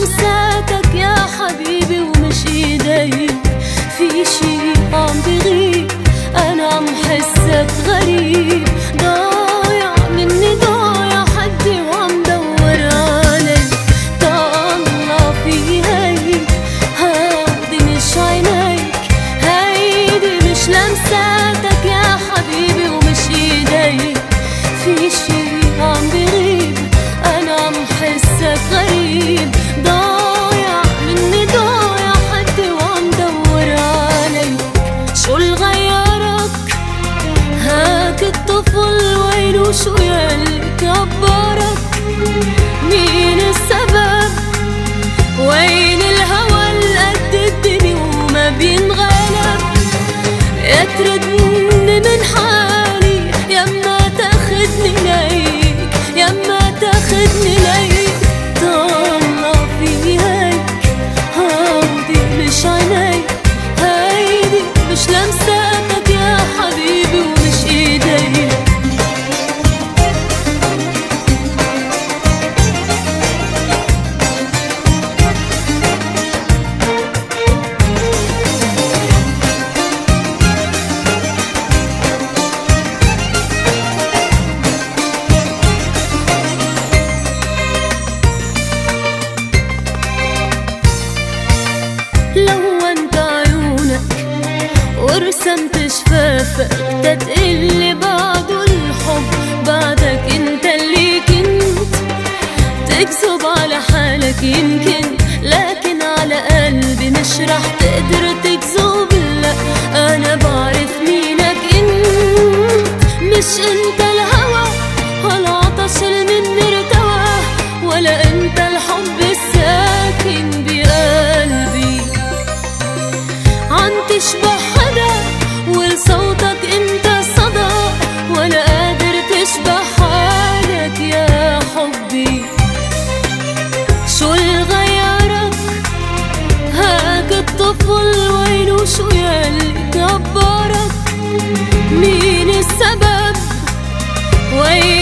لمساتك يا حبيبي ومش ايديك في شي عم بغيب أنا عم حسك غريب. ضايع مني ضايع حدي وعم دور عليك طلع في هيك هادي مش عينيك هيدي مش لمساتك هاك الطفل وينه شو يلي كبرك مين السبب؟ ورسمت شفافك تتقلي بعد الحب. بعدك انت اللي كنت. تكذب على حالك يمكن لكن على قلبي مش رح تقدر تكذب. لا أنا بعرف مينك انت. مش انت الهوى والعطش اللي مني ارتوى ولا انت الحب الساكن بقلبي. عم تشبه شو اللي غيرك هاك الطفل وينه شو يلي كبرك مين السبب؟ وين